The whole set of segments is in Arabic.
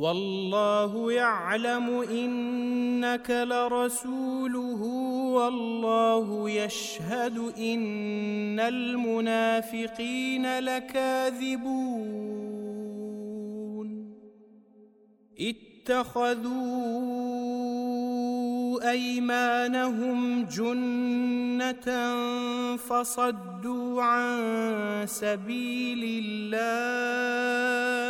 والله يعلم إنك لرسوله والله يشهد إن المنافقين لكاذبون. اتخذوا أيمانهم جنة فصدوا عن سبيل الله.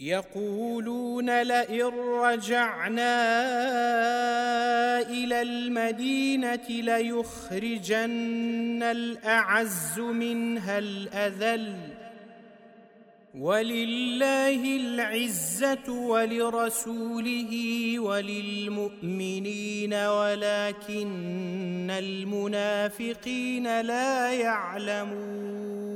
يقولون لئن رجعنا إلى المدينة ليخرجن الأعز منها الأذل ولله العزة ولرسوله وللمؤمنين ولكن المنافقين لا يعلمون.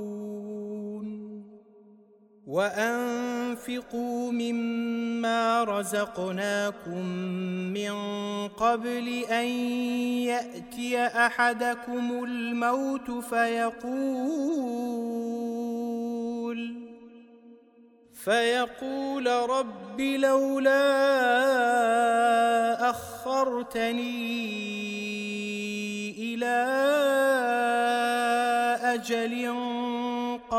وأنفقوا مما رزقناكم من قبل أن يأتي أحدكم الموت فيقول فيقول رب لولا أخرتني إلى أجل